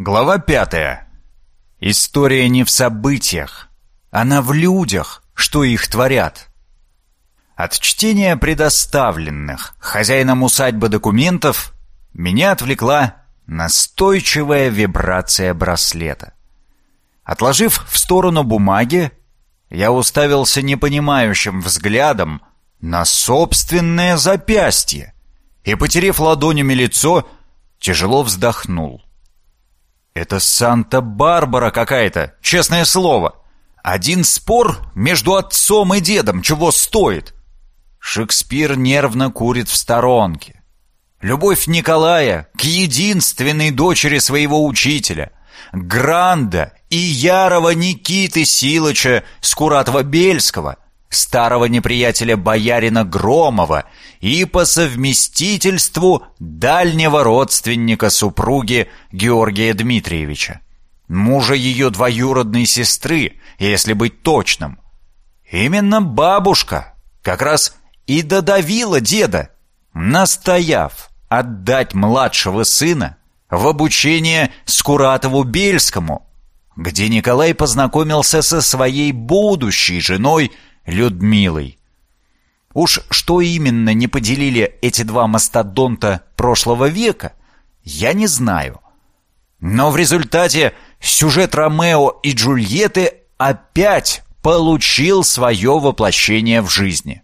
Глава пятая. История не в событиях, она в людях, что их творят. От чтения предоставленных хозяином усадьбы документов меня отвлекла настойчивая вибрация браслета. Отложив в сторону бумаги, я уставился непонимающим взглядом на собственное запястье и, потерев ладонями лицо, тяжело вздохнул. Это Санта-Барбара какая-то, честное слово. Один спор между отцом и дедом чего стоит. Шекспир нервно курит в сторонке. Любовь Николая к единственной дочери своего учителя, Гранда и ярого Никиты Силыча Скуратова-Бельского, старого неприятеля боярина Громова и по совместительству дальнего родственника супруги Георгия Дмитриевича, мужа ее двоюродной сестры, если быть точным. Именно бабушка как раз и додавила деда, настояв отдать младшего сына в обучение Скуратову-Бельскому, где Николай познакомился со своей будущей женой Людмилой. Уж что именно не поделили эти два мастодонта прошлого века, я не знаю. Но в результате сюжет Ромео и Джульетты опять получил свое воплощение в жизни.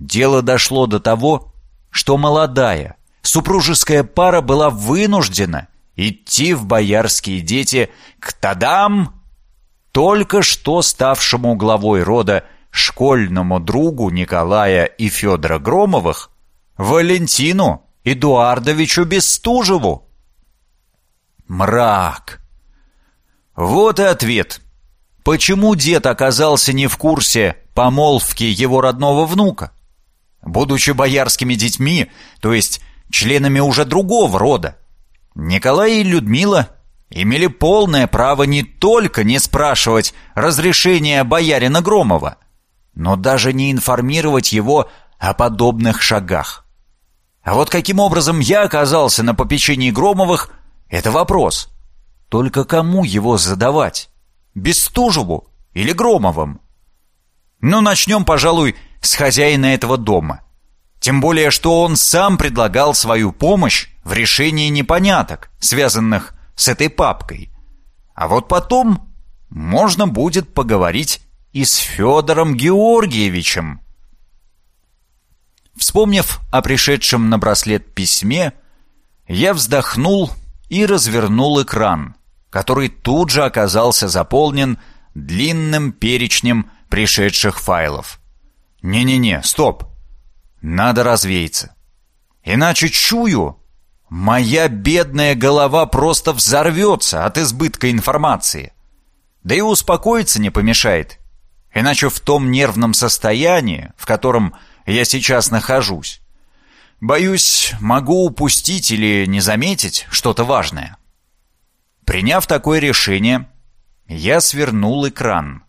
Дело дошло до того, что молодая, супружеская пара была вынуждена идти в боярские дети к Тадам, только что ставшему главой рода школьному другу Николая и Федора Громовых, Валентину Эдуардовичу Бестужеву. Мрак. Вот и ответ. Почему дед оказался не в курсе помолвки его родного внука? Будучи боярскими детьми, то есть членами уже другого рода, Николай и Людмила имели полное право не только не спрашивать разрешения боярина Громова, но даже не информировать его о подобных шагах. А вот каким образом я оказался на попечении Громовых — это вопрос. Только кому его задавать? Бестужеву или Громовым? Ну, начнем, пожалуй, с хозяина этого дома. Тем более, что он сам предлагал свою помощь в решении непоняток, связанных с этой папкой. А вот потом можно будет поговорить и с Федором Георгиевичем. Вспомнив о пришедшем на браслет письме, я вздохнул и развернул экран, который тут же оказался заполнен длинным перечнем пришедших файлов. «Не-не-не, стоп! Надо развеяться. Иначе чую, моя бедная голова просто взорвется от избытка информации. Да и успокоиться не помешает, Иначе в том нервном состоянии, в котором я сейчас нахожусь, боюсь, могу упустить или не заметить что-то важное. Приняв такое решение, я свернул экран,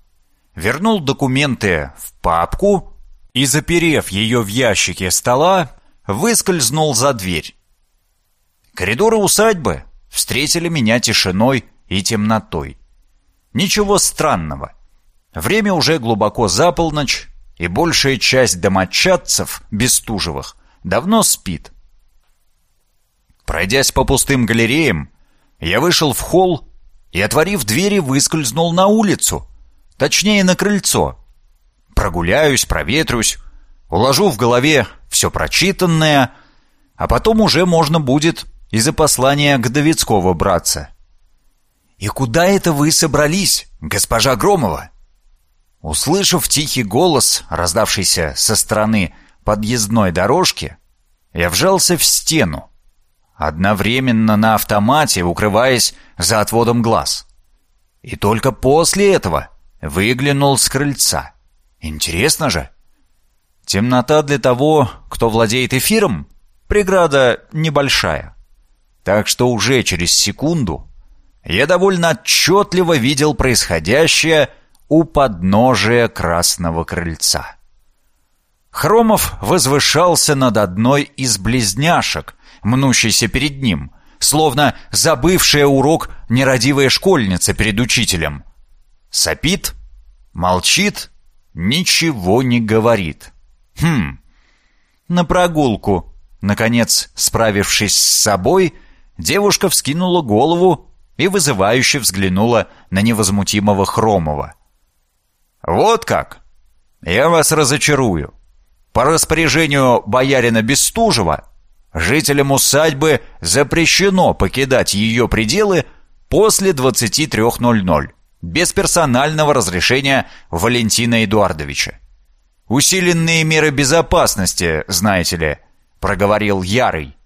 вернул документы в папку и, заперев ее в ящике стола, выскользнул за дверь. Коридоры усадьбы встретили меня тишиной и темнотой. Ничего странного. Время уже глубоко за полночь, и большая часть домочадцев, Бестужевых, давно спит. Пройдясь по пустым галереям, я вышел в холл и, отворив двери, выскользнул на улицу, точнее на крыльцо. Прогуляюсь, проветрюсь, уложу в голове все прочитанное, а потом уже можно будет из-за послания Годовицкого браться. «И куда это вы собрались, госпожа Громова?» Услышав тихий голос, раздавшийся со стороны подъездной дорожки, я вжался в стену, одновременно на автомате укрываясь за отводом глаз. И только после этого выглянул с крыльца. Интересно же. Темнота для того, кто владеет эфиром, преграда небольшая. Так что уже через секунду я довольно отчетливо видел происходящее у подножия Красного Крыльца. Хромов возвышался над одной из близняшек, мнущейся перед ним, словно забывшая урок нерадивая школьница перед учителем. Сопит, молчит, ничего не говорит. Хм, на прогулку. Наконец, справившись с собой, девушка вскинула голову и вызывающе взглянула на невозмутимого Хромова. «Вот как! Я вас разочарую. По распоряжению боярина Бестужева жителям усадьбы запрещено покидать ее пределы после 23.00 без персонального разрешения Валентина Эдуардовича. «Усиленные меры безопасности, знаете ли», — проговорил Ярый.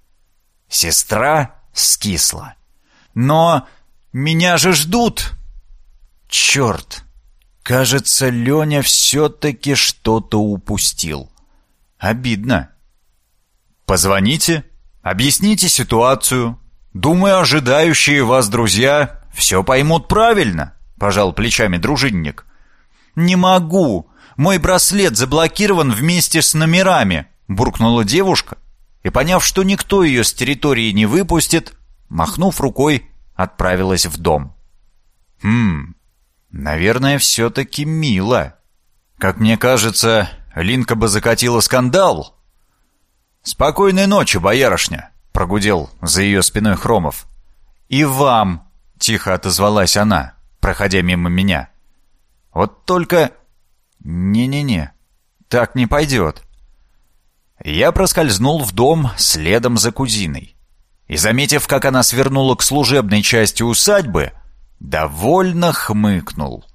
Сестра скисла. «Но меня же ждут!» «Черт! Кажется, Леня все-таки что-то упустил. Обидно». «Позвоните, объясните ситуацию. Думаю, ожидающие вас друзья все поймут правильно», — пожал плечами дружинник. «Не могу. Мой браслет заблокирован вместе с номерами», — буркнула девушка. И, поняв, что никто ее с территории не выпустит, махнув рукой, отправилась в дом. «Хм, наверное, все-таки мило. Как мне кажется, Линка бы закатила скандал». «Спокойной ночи, боярышня!» — прогудел за ее спиной Хромов. «И вам!» — тихо отозвалась она, проходя мимо меня. «Вот только «Не-не-не, так не пойдет». Я проскользнул в дом следом за кузиной. И, заметив, как она свернула к служебной части усадьбы, довольно хмыкнул.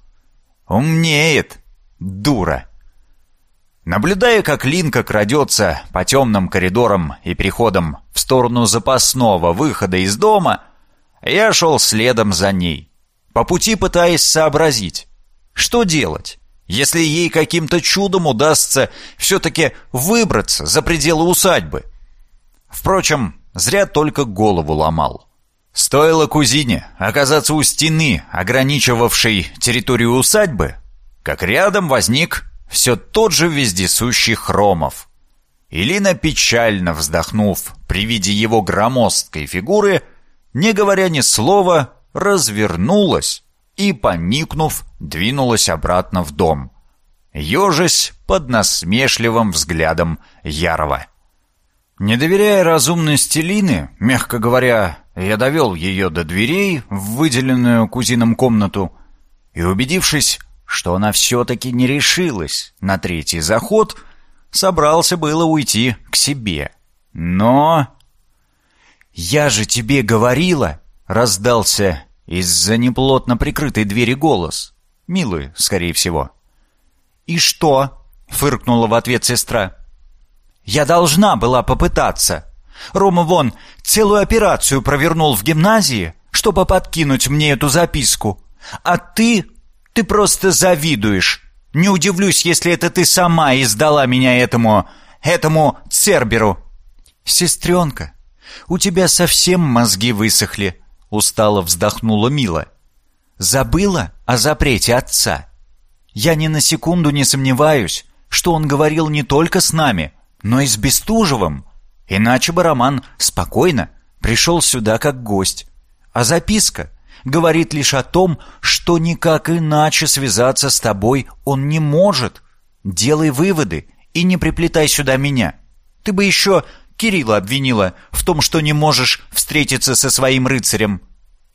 «Умнеет, дура!» Наблюдая, как Линка крадется по темным коридорам и переходам в сторону запасного выхода из дома, я шел следом за ней, по пути пытаясь сообразить, что делать. Если ей каким-то чудом удастся все-таки выбраться за пределы усадьбы. Впрочем, зря только голову ломал. Стоило кузине оказаться у стены, ограничивавшей территорию усадьбы, как рядом возник все тот же вездесущий Хромов. Илина, печально вздохнув при виде его громоздкой фигуры, не говоря ни слова, развернулась и, поникнув, двинулась обратно в дом, ежась под насмешливым взглядом Ярова. Не доверяя разумности Лины, мягко говоря, я довел ее до дверей в выделенную кузином комнату и, убедившись, что она все-таки не решилась на третий заход, собрался было уйти к себе. Но... «Я же тебе говорила!» — раздался из-за неплотно прикрытой двери голос. Милый, скорее всего. «И что?» — фыркнула в ответ сестра. «Я должна была попытаться. Рома вон целую операцию провернул в гимназии, чтобы подкинуть мне эту записку. А ты... ты просто завидуешь. Не удивлюсь, если это ты сама издала меня этому... этому Церберу». «Сестренка, у тебя совсем мозги высохли», — устало вздохнула Мила. «Забыла о запрете отца? Я ни на секунду не сомневаюсь, что он говорил не только с нами, но и с Бестужевым. Иначе бы Роман спокойно пришел сюда как гость. А записка говорит лишь о том, что никак иначе связаться с тобой он не может. Делай выводы и не приплетай сюда меня. Ты бы еще Кирилла обвинила в том, что не можешь встретиться со своим рыцарем».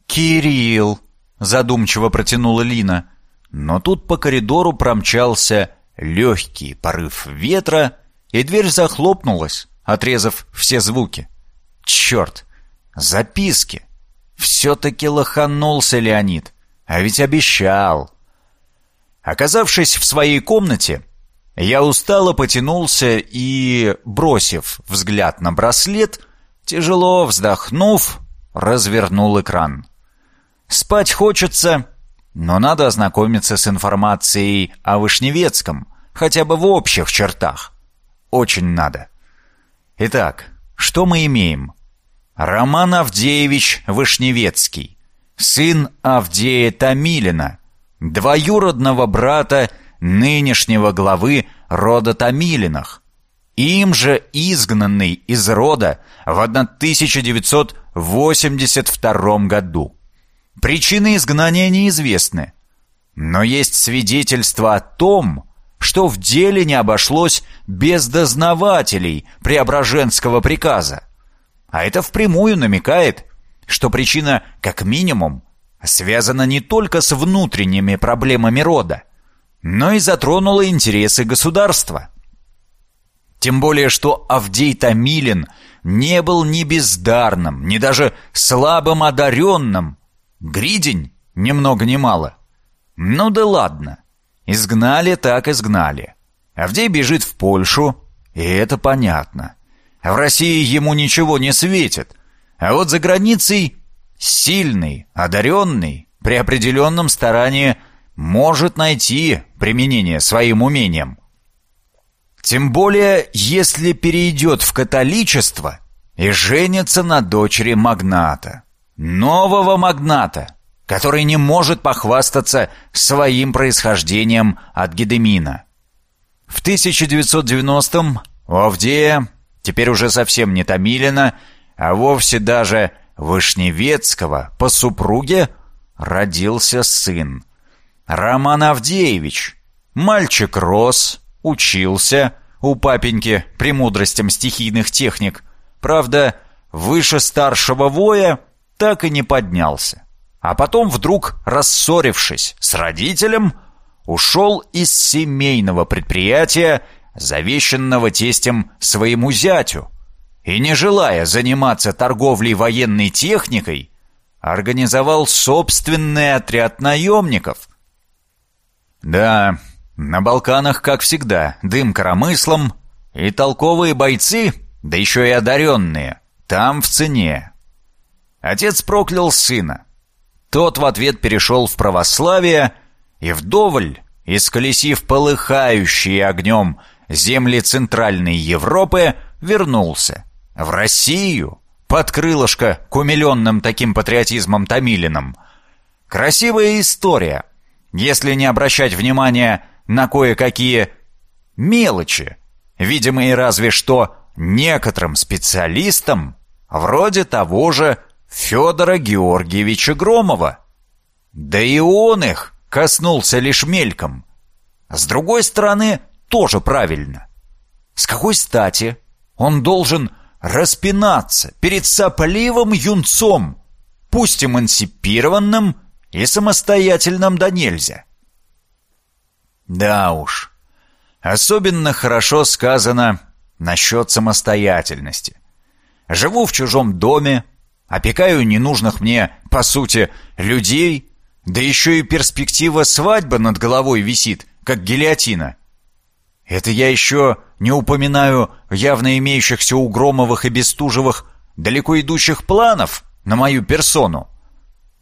«Кирилл!» — задумчиво протянула Лина. Но тут по коридору промчался легкий порыв ветра, и дверь захлопнулась, отрезав все звуки. «Черт! Записки!» Все-таки лоханулся Леонид, а ведь обещал. Оказавшись в своей комнате, я устало потянулся и, бросив взгляд на браслет, тяжело вздохнув, развернул экран. Спать хочется, но надо ознакомиться с информацией о Вышневецком, хотя бы в общих чертах. Очень надо. Итак, что мы имеем? Роман Авдеевич Вышневецкий, сын Авдея Томилина, двоюродного брата нынешнего главы рода Томилиных, им же изгнанный из рода в 1900 1082 году. Причины изгнания неизвестны, но есть свидетельство о том, что в деле не обошлось без дознавателей Преображенского приказа. А это впрямую намекает, что причина, как минимум, связана не только с внутренними проблемами рода, но и затронула интересы государства. Тем более, что Авдей Томилин не был ни бездарным, ни даже слабым одаренным. Гридень, ни много ни мало. Ну да ладно. Изгнали так изгнали. Авдей бежит в Польшу, и это понятно. В России ему ничего не светит. А вот за границей сильный, одаренный, при определенном старании может найти применение своим умениям. Тем более, если перейдет в католичество и женится на дочери магната. Нового магната, который не может похвастаться своим происхождением от Гедемина. В 1990-м у Авдея, теперь уже совсем не Томилина, а вовсе даже Вышневецкого по супруге родился сын. Роман Авдеевич. Мальчик рос, учился у папеньки премудростям стихийных техник. Правда, выше старшего воя так и не поднялся. А потом вдруг, рассорившись с родителем, ушел из семейного предприятия, завещанного тестем своему зятю, и, не желая заниматься торговлей военной техникой, организовал собственный отряд наемников. Да, на Балканах, как всегда, дым коромыслом, и толковые бойцы, да еще и одаренные, там в цене. Отец проклял сына. Тот в ответ перешел в православие и вдоволь, исколесив полыхающие огнем земли Центральной Европы, вернулся в Россию под крылышко к умиленным таким патриотизмом Томилиным. Красивая история, если не обращать внимания на кое-какие мелочи, видимые разве что некоторым специалистам, вроде того же Федора Георгиевича Громова. Да и он их коснулся лишь мельком. С другой стороны, тоже правильно. С какой стати он должен распинаться перед сопливым юнцом, пусть эмансипированным и самостоятельным да нельзя? Да уж, особенно хорошо сказано насчет самостоятельности. Живу в чужом доме, опекаю ненужных мне, по сути, людей, да еще и перспектива свадьбы над головой висит, как гильотина. Это я еще не упоминаю явно имеющихся у Громовых и Бестужевых далеко идущих планов на мою персону.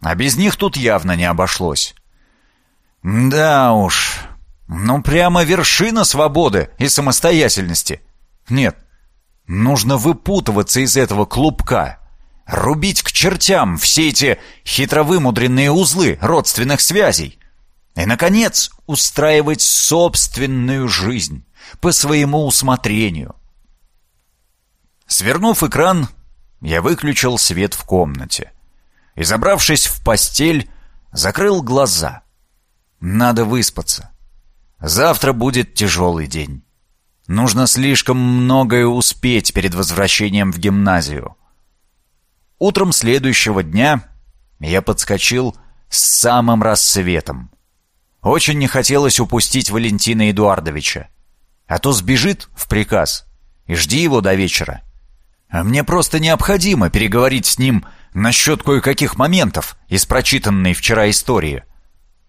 А без них тут явно не обошлось. Да уж, ну прямо вершина свободы и самостоятельности. Нет, нужно выпутываться из этого клубка, рубить к чертям все эти хитровымудренные узлы родственных связей и, наконец, устраивать собственную жизнь по своему усмотрению. Свернув экран, я выключил свет в комнате и, забравшись в постель, закрыл глаза. Надо выспаться. Завтра будет тяжелый день. Нужно слишком многое успеть перед возвращением в гимназию. Утром следующего дня я подскочил с самым рассветом. Очень не хотелось упустить Валентина Эдуардовича. А то сбежит в приказ. И жди его до вечера. А мне просто необходимо переговорить с ним насчет кое-каких моментов из прочитанной вчера истории.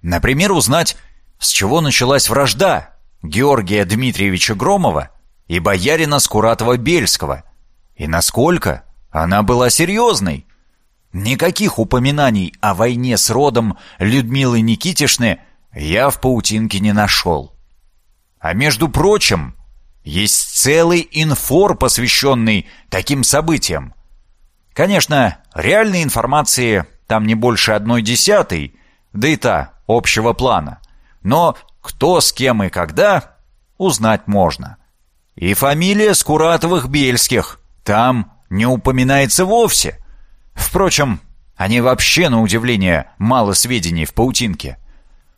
Например, узнать, с чего началась вражда Георгия Дмитриевича Громова и боярина Скуратова-Бельского, и насколько она была серьезной. Никаких упоминаний о войне с родом Людмилы Никитишны я в паутинке не нашел. А между прочим, есть целый инфор, посвященный таким событиям. Конечно, реальной информации там не больше одной десятой, да и та общего плана. Но кто с кем и когда, узнать можно. И фамилия Скуратовых-Бельских там не упоминается вовсе. Впрочем, они вообще, на удивление, мало сведений в паутинке.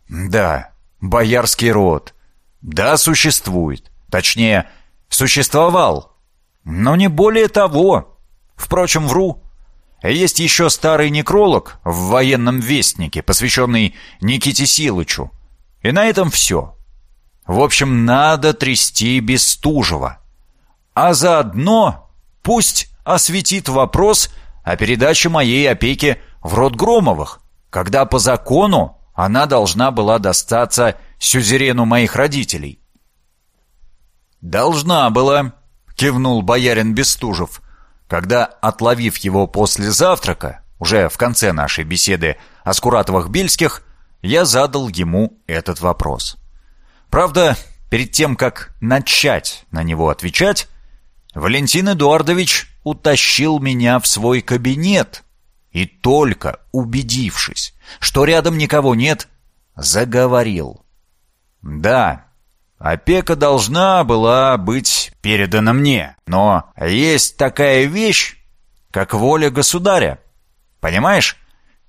Да, боярский род. Да, существует. Точнее, существовал. Но не более того. Впрочем, вру. Есть еще старый некролог в военном вестнике, посвященный Никите Силычу. И на этом все. В общем, надо трясти Бестужева. А заодно пусть осветит вопрос о передаче моей опеки в род Громовых, когда по закону она должна была достаться сюзерену моих родителей. «Должна была», — кивнул боярин Бестужев, когда, отловив его после завтрака, уже в конце нашей беседы о Скуратовых-Бельских, я задал ему этот вопрос. Правда, перед тем, как начать на него отвечать, Валентин Эдуардович утащил меня в свой кабинет и только убедившись, что рядом никого нет, заговорил. Да, опека должна была быть передана мне, но есть такая вещь, как воля государя. Понимаешь?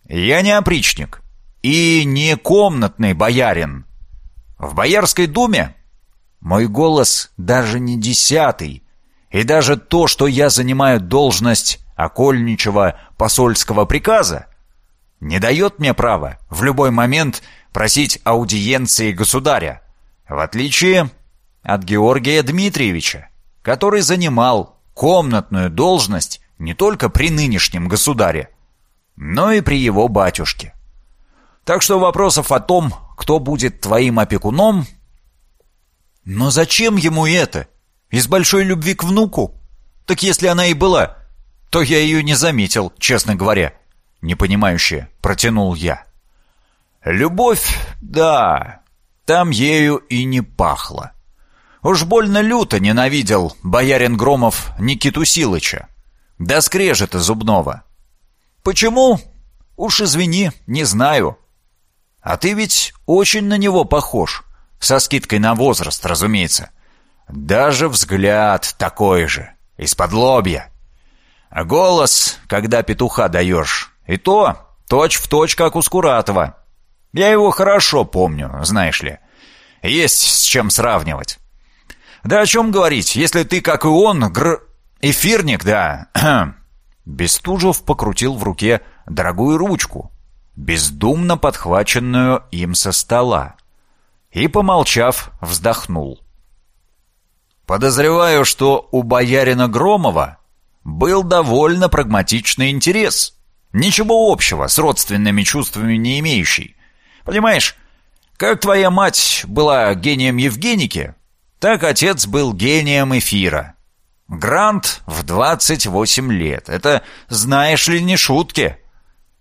Я не опричник и не комнатный боярин. В Боярской думе мой голос даже не десятый, и даже то, что я занимаю должность окольничего посольского приказа, не дает мне права в любой момент просить аудиенции государя, в отличие от Георгия Дмитриевича, который занимал комнатную должность не только при нынешнем государе, но и при его батюшке. Так что вопросов о том, кто будет твоим опекуном... Но зачем ему это? Из большой любви к внуку? Так если она и была, то я ее не заметил, честно говоря. Непонимающе протянул я. Любовь, да, там ею и не пахло. Уж больно люто ненавидел боярин Громов Никиту Силыча. Да скрежета зубного. Почему? Уж извини, не знаю. А ты ведь очень на него похож. Со скидкой на возраст, разумеется. Даже взгляд такой же, из-под лобья. А голос, когда петуха даешь, и то точь в точь, как у Скуратова. Я его хорошо помню, знаешь ли. Есть с чем сравнивать. Да о чем говорить, если ты, как и он, гр... эфирник, да. Бестужев покрутил в руке дорогую ручку, бездумно подхваченную им со стола, и, помолчав, вздохнул. Подозреваю, что у боярина Громова был довольно прагматичный интерес. Ничего общего с родственными чувствами не имеющий. Понимаешь, как твоя мать была гением Евгеники, так отец был гением эфира. Грант в 28 лет. Это, знаешь ли, не шутки.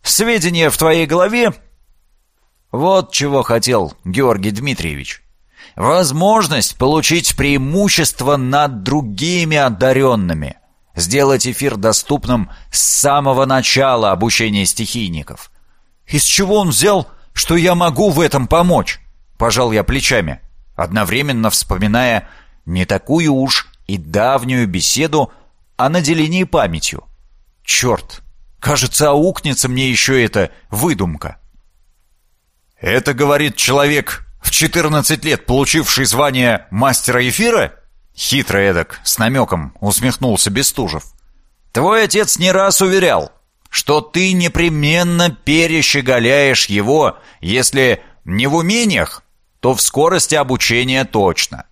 Сведения в твоей голове? Вот чего хотел Георгий Дмитриевич возможность получить преимущество над другими одаренными, сделать эфир доступным с самого начала обучения стихийников. Из чего он взял, что я могу в этом помочь? Пожал я плечами, одновременно вспоминая не такую уж и давнюю беседу о наделении памятью. Черт, кажется, аукнется мне еще эта выдумка. Это, говорит человек, в 14 лет получивший звание мастера эфира? Хитро эдак, с намеком, усмехнулся Бестужев. Твой отец не раз уверял, что ты непременно перещеголяешь его, если не в умениях, то в скорости обучения точно.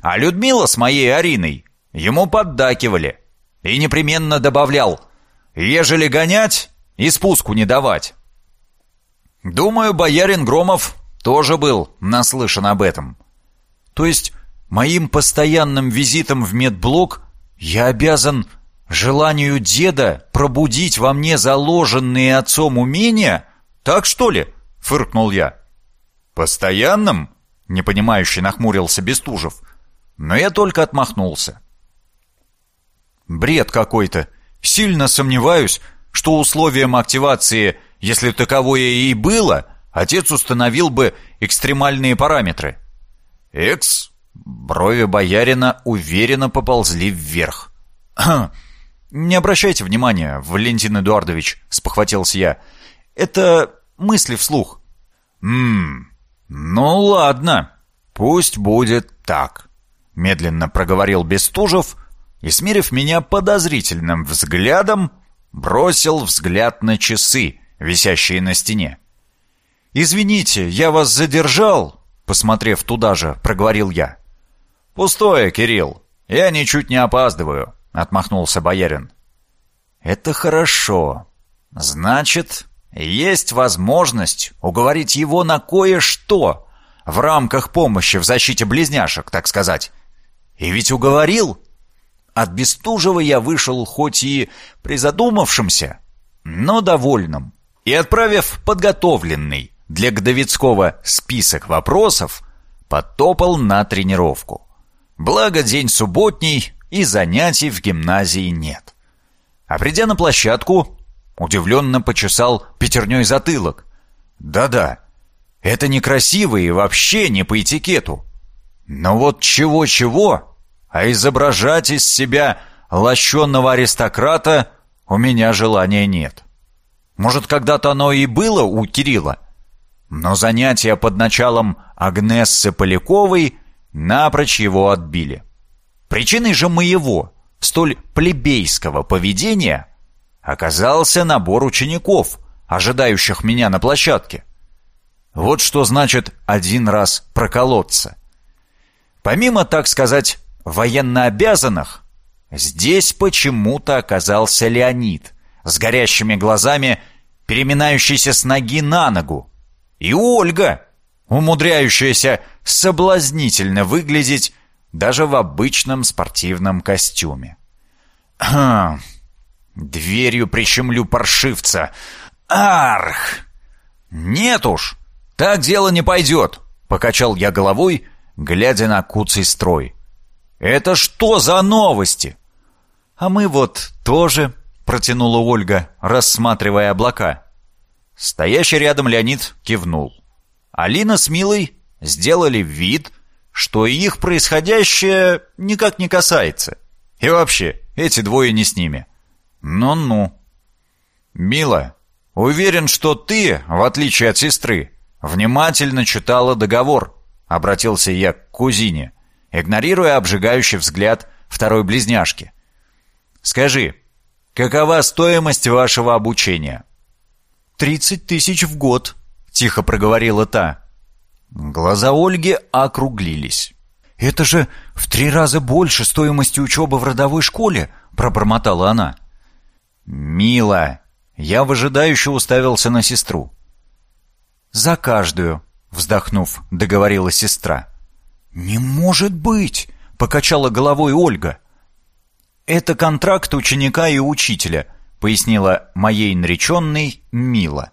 А Людмила с моей Ариной ему поддакивали и непременно добавлял, ежели гонять и спуску не давать. Думаю, боярин Громов тоже был наслышан об этом. То есть моим постоянным визитом в медблок я обязан желанию деда пробудить во мне заложенные отцом умения? Так что ли? Фыркнул я. Постоянным? Непонимающе нахмурился Бестужев. Но я только отмахнулся. Бред какой-то. Сильно сомневаюсь, что условием активации, если таковое и было, отец установил бы экстремальные параметры. Экс, брови боярина уверенно поползли вверх. «Не обращайте внимания, Валентин Эдуардович», — спохватился я. «Это мысли вслух». «Ммм, ну ладно, пусть будет так», — медленно проговорил Бестужев и, смирив меня подозрительным взглядом, бросил взгляд на часы, висящие на стене. «Извините, я вас задержал», — посмотрев туда же, проговорил я. «Пустое, Кирилл, я ничуть не опаздываю», — отмахнулся боярин. «Это хорошо. Значит, есть возможность уговорить его на кое-что в рамках помощи в защите близняшек, так сказать. И ведь уговорил. От Бестужева я вышел хоть и призадумавшимся, но довольным. И отправив подготовленный для Гдовицкого список вопросов, потопал на тренировку. Благо день субботний, и занятий в гимназии нет. А придя на площадку, удивленно почесал пятерней затылок. Да-да, это некрасиво и вообще не по этикету. Но вот чего-чего, а изображать из себя лощенного аристократа у меня желания нет. Может, когда-то оно и было у Кирилла, но занятия под началом Агнессы Поляковой напрочь его отбили. Причиной же моего, столь плебейского поведения оказался набор учеников, ожидающих меня на площадке. Вот что значит один раз проколоться. Помимо, так сказать, военнообязанных, здесь почему-то оказался Леонид с горящими глазами, переминающийся с ноги на ногу, и Ольга, умудряющаяся соблазнительно выглядеть даже в обычном спортивном костюме. Хм, дверью прищемлю паршивца. Арх! Нет уж, так дело не пойдет, покачал я головой, глядя на куцый строй. Это что за новости? А мы вот тоже, протянула Ольга, рассматривая облака. Стоящий рядом Леонид кивнул. Алина с Милой сделали вид, что их происходящее никак не касается. И вообще, эти двое не с ними. Ну-ну. Мила, уверен, что ты, в отличие от сестры, внимательно читала договор, обратился я к кузине, игнорируя обжигающий взгляд второй близняшки. Скажи, какова стоимость вашего обучения? «Тридцать тысяч в год», — тихо проговорила та. Глаза Ольги округлились. «Это же в три раза больше стоимости учебы в родовой школе!» — пробормотала она. «Мила!» Я выжидающе уставился на сестру. «За каждую!» — вздохнув, договорила сестра. «Не может быть!» — покачала головой Ольга. «Это контракт ученика и учителя», — пояснила моей нареченной Мила.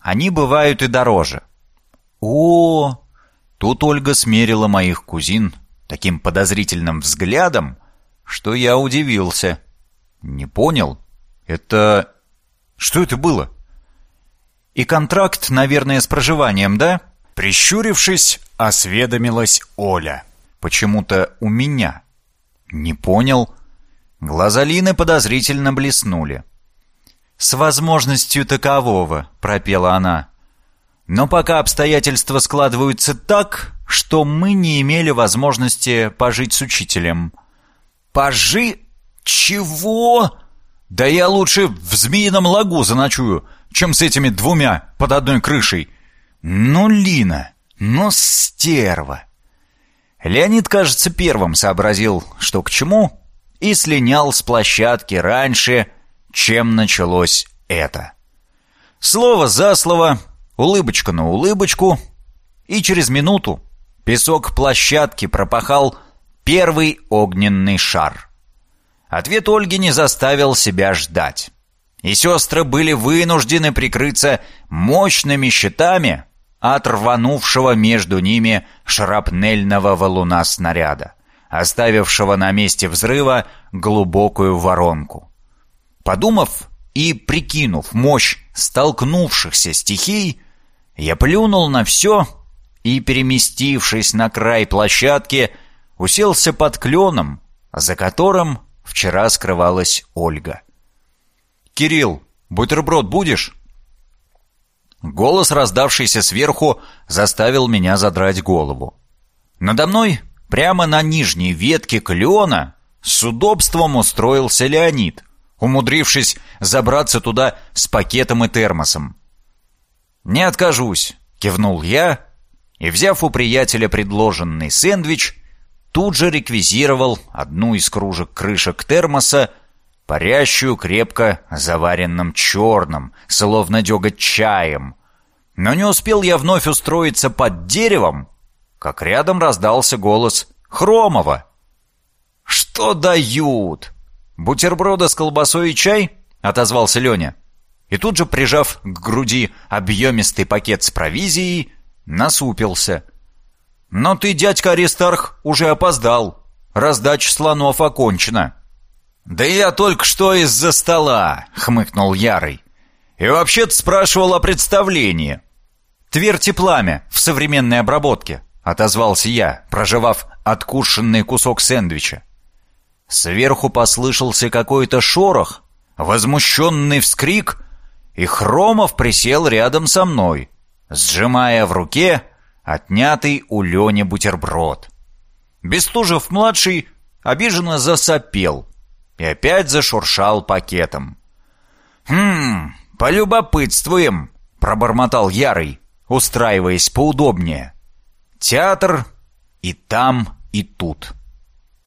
«Они бывают и дороже. О, тут Ольга смерила моих кузин таким подозрительным взглядом, что я удивился. Не понял? Это... Что это было? И контракт, наверное, с проживанием, да? Прищурившись, осведомилась Оля. Почему-то у меня. Не понял. Глаза Лины подозрительно блеснули. «С возможностью такового», — пропела она. Но пока обстоятельства складываются так, что мы не имели возможности пожить с учителем. Пожи? Чего? Да я лучше в Змеином лагу заночую, чем с этими двумя под одной крышей. Ну, Лина, ну, стерва. Леонид, кажется, первым сообразил, что к чему, и слинял с площадки раньше, чем началось это. Слово за слово улыбочка на улыбочку, и через минуту песок площадки пропахал первый огненный шар. Ответ Ольги не заставил себя ждать. И сестры были вынуждены прикрыться мощными щитами от рванувшего между ними шрапнельного валуна снаряда, оставившего на месте взрыва глубокую воронку. Подумав и прикинув мощь столкнувшихся стихий, я плюнул на все и, переместившись на край площадки, уселся под кленом, за которым вчера скрывалась Ольга. «Кирилл, бутерброд будешь?» Голос, раздавшийся сверху, заставил меня задрать голову. Надо мной, прямо на нижней ветке клена, с удобством устроился Леонид, умудрившись забраться туда с пакетом и термосом. «Не откажусь», — кивнул я, и, взяв у приятеля предложенный сэндвич, тут же реквизировал одну из кружек крышек термоса, парящую крепко заваренным черным, словно деготь чаем. Но не успел я вновь устроиться под деревом, как рядом раздался голос Хромова. «Что дают?» «Бутерброда с колбасой и чай?» — отозвался Леня. И тут же, прижав к груди объемистый пакет с провизией, насупился. «Но ты, дядька Аристарх, уже опоздал. Раздача слонов окончена». «Да я только что из-за стола», — хмыкнул Ярый. «И вообще-то спрашивал о представлении». «Твердь пламя в современной обработке», — отозвался я, проживав откушенный кусок сэндвича. Сверху послышался какой-то шорох, возмущенный вскрик, и Хромов присел рядом со мной, сжимая в руке отнятый у Лени бутерброд. Бестужев-младший обиженно засопел и опять зашуршал пакетом. «Хм, полюбопытствуем», — пробормотал Ярый, устраиваясь поудобнее. «Театр и там, и тут».